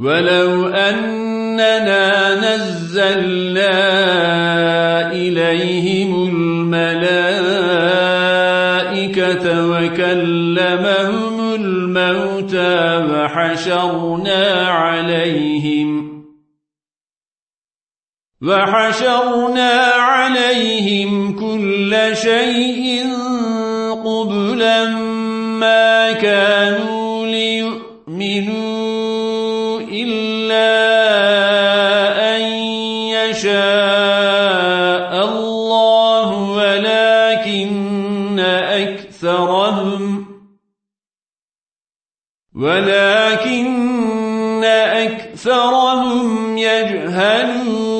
ولو أننا نزلنا إليهم الملائكة وكلمهم الموتى وحشرنا عليهم وحشرنا عليهم كل شيء قبلا ما كانوا ليؤمنوا إلا أن يشاء الله ولكن أكثرهم ولكن أكثرهم يجهلون